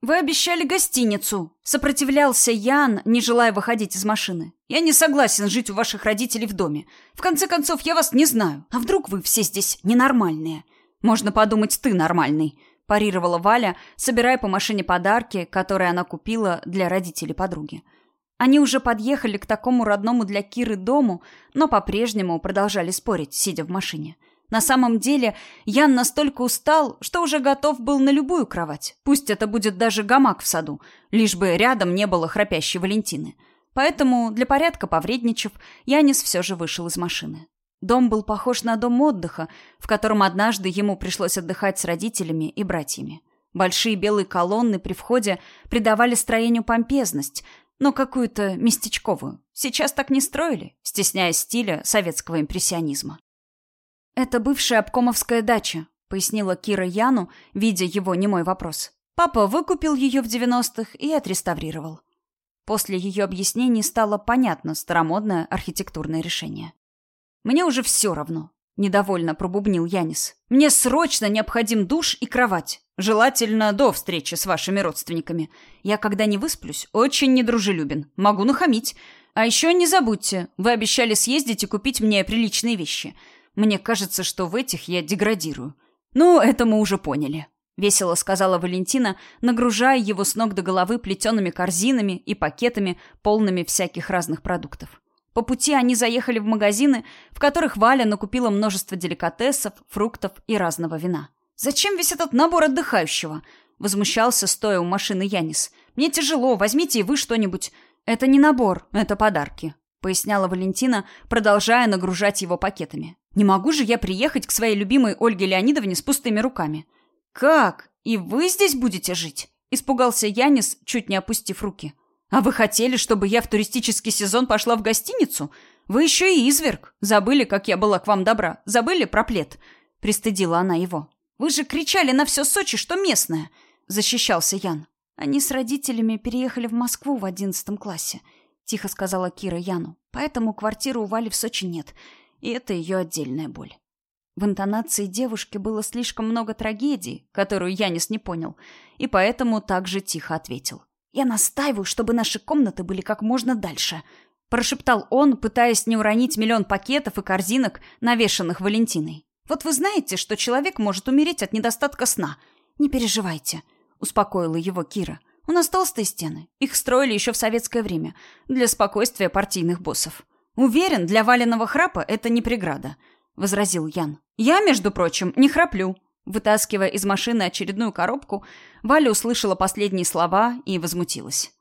«Вы обещали гостиницу!» Сопротивлялся Ян, не желая выходить из машины. «Я не согласен жить у ваших родителей в доме. В конце концов, я вас не знаю. А вдруг вы все здесь ненормальные?» «Можно подумать, ты нормальный», – парировала Валя, собирая по машине подарки, которые она купила для родителей подруги. Они уже подъехали к такому родному для Киры дому, но по-прежнему продолжали спорить, сидя в машине. – на самом деле, Ян настолько устал, что уже готов был на любую кровать. Пусть это будет даже гамак в саду, лишь бы рядом не было храпящей Валентины. Поэтому, для порядка повредничав, Янис все же вышел из машины. Дом был похож на дом отдыха, в котором однажды ему пришлось отдыхать с родителями и братьями. Большие белые колонны при входе придавали строению помпезность, но какую-то местечковую. Сейчас так не строили, стесняясь стиля советского импрессионизма. «Это бывшая обкомовская дача», — пояснила Кира Яну, видя его немой вопрос. «Папа выкупил ее в 90-х и отреставрировал». После ее объяснений стало понятно старомодное архитектурное решение. «Мне уже все равно», — недовольно пробубнил Янис. «Мне срочно необходим душ и кровать. Желательно до встречи с вашими родственниками. Я, когда не высплюсь, очень недружелюбен. Могу нахамить. А еще не забудьте, вы обещали съездить и купить мне приличные вещи. Мне кажется, что в этих я деградирую. Ну, это мы уже поняли. Весело сказала Валентина, нагружая его с ног до головы плетеными корзинами и пакетами, полными всяких разных продуктов. По пути они заехали в магазины, в которых Валя накупила множество деликатесов, фруктов и разного вина. «Зачем весь этот набор отдыхающего?» — возмущался, стоя у машины Янис. «Мне тяжело, возьмите и вы что-нибудь». «Это не набор, это подарки», — поясняла Валентина, продолжая нагружать его пакетами. Не могу же я приехать к своей любимой Ольге Леонидовне с пустыми руками. Как? И вы здесь будете жить? Испугался Янис, чуть не опустив руки. А вы хотели, чтобы я в туристический сезон пошла в гостиницу? Вы еще и изверг. Забыли, как я была к вам добра. Забыли про плед. Пристыдила она его. Вы же кричали на все Сочи, что местное. Защищался Ян. Они с родителями переехали в Москву в одиннадцатом классе. Тихо сказала Кира Яну. Поэтому квартиры у Вали в Сочи нет. И это ее отдельная боль. В интонации девушки было слишком много трагедий, которую Янис не понял, и поэтому также тихо ответил. «Я настаиваю, чтобы наши комнаты были как можно дальше», — прошептал он, пытаясь не уронить миллион пакетов и корзинок, навешанных Валентиной. «Вот вы знаете, что человек может умереть от недостатка сна. Не переживайте», — успокоила его Кира. «У нас толстые стены. Их строили еще в советское время, для спокойствия партийных боссов». «Уверен, для валенного храпа это не преграда», — возразил Ян. «Я, между прочим, не храплю». Вытаскивая из машины очередную коробку, Валя услышала последние слова и возмутилась.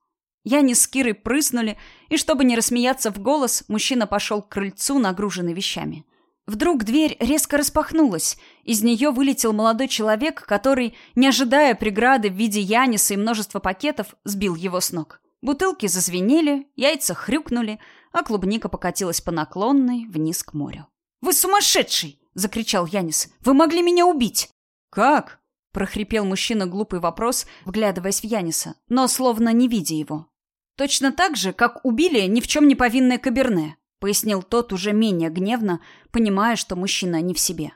Яни с Кирой прыснули, и чтобы не рассмеяться в голос, мужчина пошел к крыльцу, нагруженный вещами. Вдруг дверь резко распахнулась. Из нее вылетел молодой человек, который, не ожидая преграды в виде Яниса и множества пакетов, сбил его с ног. Бутылки зазвенели, яйца хрюкнули, а клубника покатилась по наклонной вниз к морю. «Вы сумасшедший!» — закричал Янис. «Вы могли меня убить!» «Как?» — прохрипел мужчина глупый вопрос, вглядываясь в Яниса, но словно не видя его. «Точно так же, как убили ни в чем не повинное Каберне», — пояснил тот уже менее гневно, понимая, что мужчина не в себе.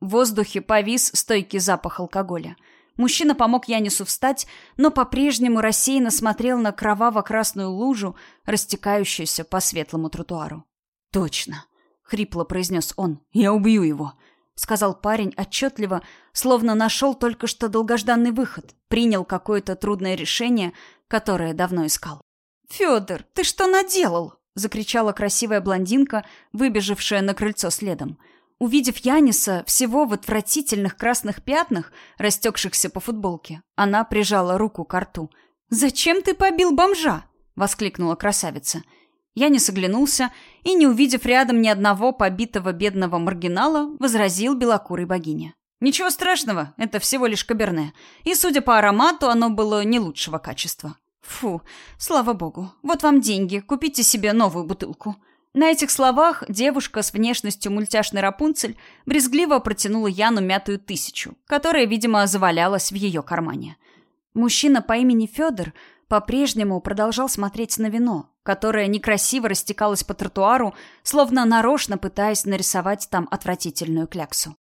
В воздухе повис стойкий запах алкоголя — Мужчина помог Янису встать, но по-прежнему рассеянно смотрел на кроваво-красную лужу, растекающуюся по светлому тротуару. «Точно!» — хрипло произнес он. «Я убью его!» — сказал парень отчетливо, словно нашел только что долгожданный выход, принял какое-то трудное решение, которое давно искал. «Федор, ты что наделал?» — закричала красивая блондинка, выбежавшая на крыльцо следом. Увидев Яниса всего в отвратительных красных пятнах, растекшихся по футболке, она прижала руку к рту. «Зачем ты побил бомжа?» — воскликнула красавица. Янис оглянулся и, не увидев рядом ни одного побитого бедного маргинала, возразил белокурой богине. «Ничего страшного, это всего лишь каберне, и, судя по аромату, оно было не лучшего качества». «Фу, слава богу, вот вам деньги, купите себе новую бутылку». На этих словах девушка с внешностью мультяшной Рапунцель брезгливо протянула Яну мятую тысячу, которая, видимо, завалялась в ее кармане. Мужчина по имени Федор по-прежнему продолжал смотреть на вино, которое некрасиво растекалось по тротуару, словно нарочно пытаясь нарисовать там отвратительную кляксу.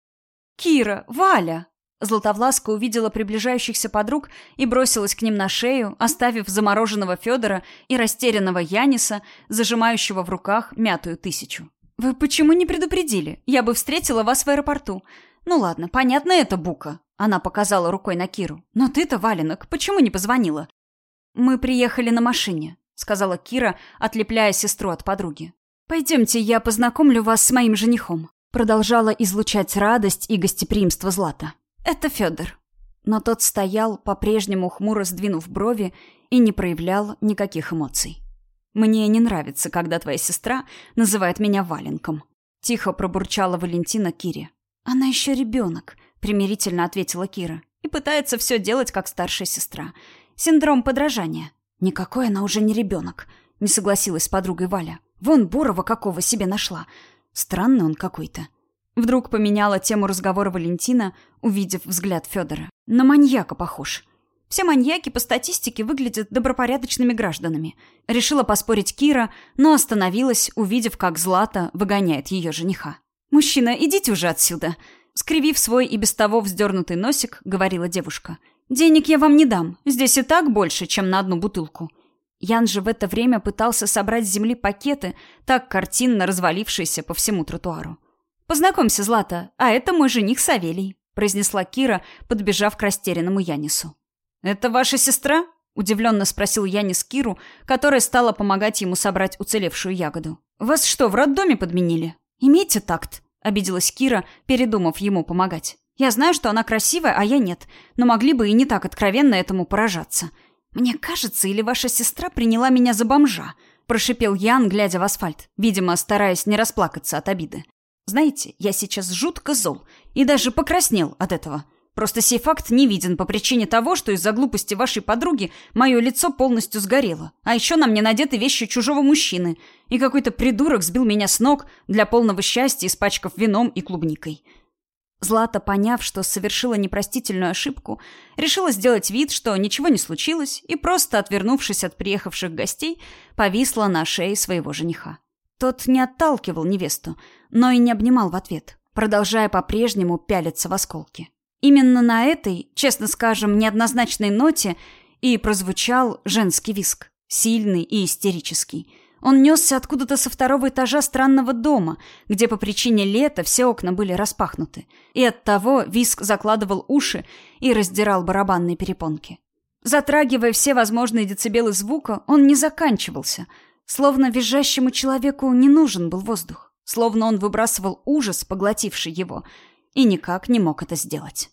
«Кира! Валя!» Златовласка увидела приближающихся подруг и бросилась к ним на шею, оставив замороженного Федора и растерянного Яниса, зажимающего в руках мятую тысячу. «Вы почему не предупредили? Я бы встретила вас в аэропорту. Ну ладно, понятно это, Бука». Она показала рукой на Киру. «Но ты-то, Валенок, почему не позвонила?» «Мы приехали на машине», — сказала Кира, отлепляя сестру от подруги. «Пойдемте, я познакомлю вас с моим женихом», — продолжала излучать радость и гостеприимство Злата. «Это Федор». Но тот стоял, по-прежнему хмуро сдвинув брови, и не проявлял никаких эмоций. «Мне не нравится, когда твоя сестра называет меня валенком», — тихо пробурчала Валентина Кире. «Она еще ребенок», — примирительно ответила Кира. «И пытается все делать, как старшая сестра. Синдром подражания». «Никакой она уже не ребенок», — не согласилась с подругой Валя. «Вон Бурова какого себе нашла. Странный он какой-то». Вдруг поменяла тему разговора Валентина, увидев взгляд Федора. На маньяка похож. Все маньяки по статистике выглядят добропорядочными гражданами. Решила поспорить Кира, но остановилась, увидев, как Злата выгоняет ее жениха. «Мужчина, идите уже отсюда!» Скривив свой и без того вздернутый носик, говорила девушка. «Денег я вам не дам. Здесь и так больше, чем на одну бутылку». Ян же в это время пытался собрать с земли пакеты, так картинно развалившиеся по всему тротуару. «Познакомься, Злата, а это мой жених Савелий», — произнесла Кира, подбежав к растерянному Янису. «Это ваша сестра?» — удивленно спросил Янис Киру, которая стала помогать ему собрать уцелевшую ягоду. «Вас что, в роддоме подменили?» «Имейте такт», — обиделась Кира, передумав ему помогать. «Я знаю, что она красивая, а я нет, но могли бы и не так откровенно этому поражаться. Мне кажется, или ваша сестра приняла меня за бомжа?» — прошипел Ян, глядя в асфальт, видимо, стараясь не расплакаться от обиды. Знаете, я сейчас жутко зол и даже покраснел от этого. Просто сей факт не виден по причине того, что из-за глупости вашей подруги мое лицо полностью сгорело. А еще на мне надеты вещи чужого мужчины, и какой-то придурок сбил меня с ног для полного счастья, испачкав вином и клубникой. Злата, поняв, что совершила непростительную ошибку, решила сделать вид, что ничего не случилось, и просто, отвернувшись от приехавших гостей, повисла на шее своего жениха. Тот не отталкивал невесту, но и не обнимал в ответ, продолжая по-прежнему пялиться в осколки. Именно на этой, честно скажем, неоднозначной ноте и прозвучал женский виск, сильный и истерический. Он несся откуда-то со второго этажа странного дома, где по причине лета все окна были распахнуты, и оттого виск закладывал уши и раздирал барабанные перепонки. Затрагивая все возможные децибелы звука, он не заканчивался — Словно визжащему человеку не нужен был воздух. Словно он выбрасывал ужас, поглотивший его, и никак не мог это сделать.